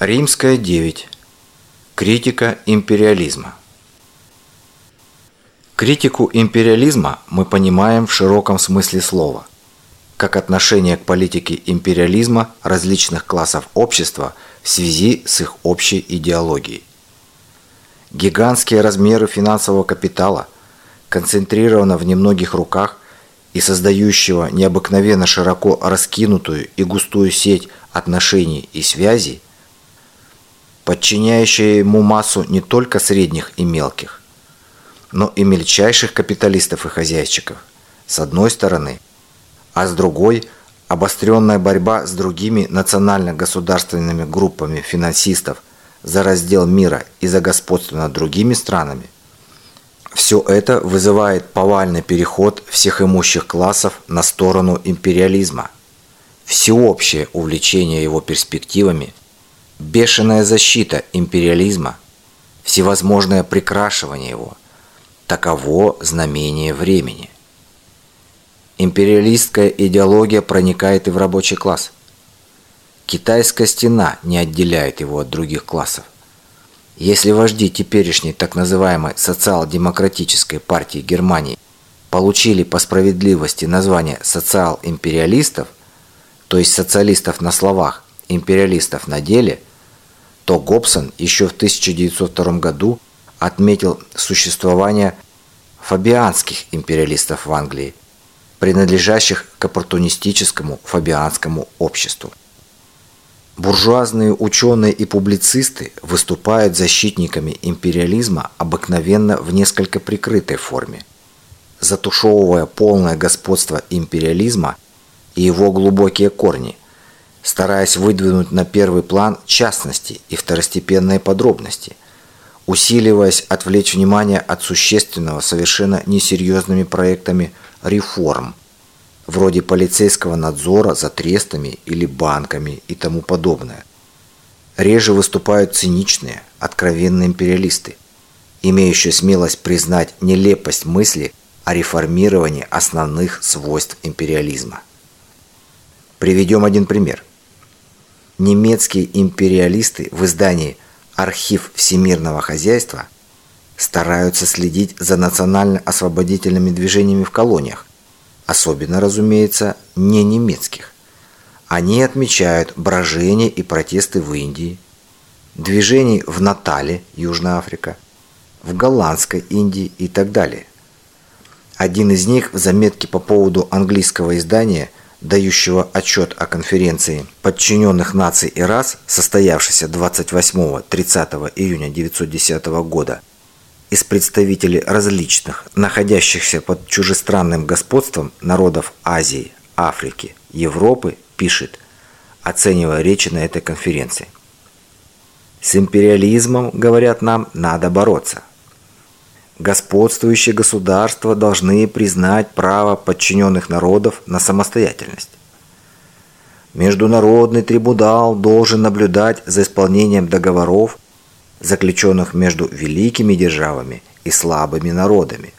Римская 9. Критика империализма. Критику империализма мы понимаем в широком смысле слова, как отношение к политике империализма различных классов общества в связи с их общей идеологией. Гигантские размеры финансового капитала, концентрировано в немногих руках и создающего необыкновенно широко раскинутую и густую сеть отношений и связей – подчиняющая ему массу не только средних и мелких, но и мельчайших капиталистов и хозяйщиков, с одной стороны, а с другой – обостренная борьба с другими национально-государственными группами финансистов за раздел мира и за господство над другими странами – все это вызывает повальный переход всех имущих классов на сторону империализма, всеобщее увлечение его перспективами – бешеная защита империализма, всевозможное прикрашивание его – таково знамение времени. Империалистская идеология проникает и в рабочий класс. Китайская стена не отделяет его от других классов. Если вожди теперешней так называемой социал-демократической партии Германии получили по справедливости название социал-империалистов, то есть социалистов на словах, империалистов на деле – то Гобсон еще в 1902 году отметил существование фабианских империалистов в Англии, принадлежащих к оппортунистическому фабианскому обществу. Буржуазные ученые и публицисты выступают защитниками империализма обыкновенно в несколько прикрытой форме, затушевывая полное господство империализма и его глубокие корни – стараясь выдвинуть на первый план частности и второстепенные подробности, усиливаясь отвлечь внимание от существенного совершенно несерьезными проектами реформ, вроде полицейского надзора за трестами или банками и тому подобное. Реже выступают циничные, откровенные империалисты, имеющие смелость признать нелепость мысли о реформировании основных свойств империализма. Приведем один пример немецкие империалисты в издании «Архив всемирного хозяйства» стараются следить за национально-освободительными движениями в колониях, особенно, разумеется, не немецких. Они отмечают брожение и протесты в Индии, движений в Натале, Южная Африка, в Голландской Индии и так далее. Один из них в заметке по поводу английского издания – дающего отчет о конференции подчиненных наций и рас, состоявшейся 28-30 июня 1910 года, из представителей различных, находящихся под чужестранным господством народов Азии, Африки, Европы, пишет, оценивая речи на этой конференции. С империализмом, говорят нам, надо бороться. Господствующие государства должны признать право подчиненных народов на самостоятельность. Международный трибунал должен наблюдать за исполнением договоров, заключенных между великими державами и слабыми народами.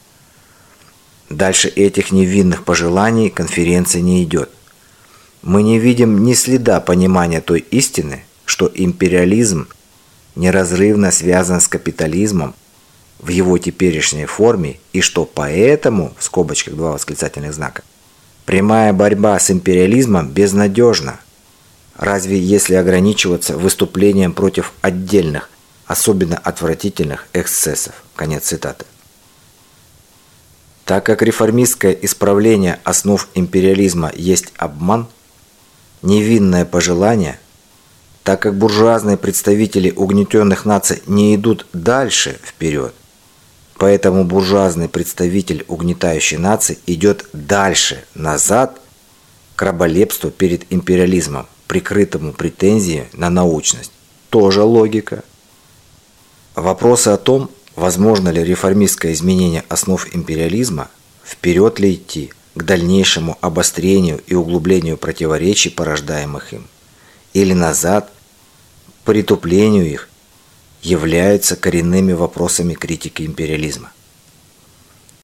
Дальше этих невинных пожеланий конференция не идет. Мы не видим ни следа понимания той истины, что империализм неразрывно связан с капитализмом в его теперешней форме и что поэтому, в скобочках два восклицательных знака, прямая борьба с империализмом безнадежна. Разве если ограничиваться выступлением против отдельных, особенно отвратительных эксцессов? Конец цитаты. Так как реформистское исправление основ империализма есть обман, невинное пожелание, так как буржуазные представители угнетенных наций не идут дальше вперед, Поэтому буржуазный представитель угнетающей нации идет дальше, назад, к раболепству перед империализмом, прикрытому претензией на научность. Тоже логика. Вопросы о том, возможно ли реформистское изменение основ империализма, вперед ли идти к дальнейшему обострению и углублению противоречий, порождаемых им, или назад, притуплению их, являются коренными вопросами критики империализма.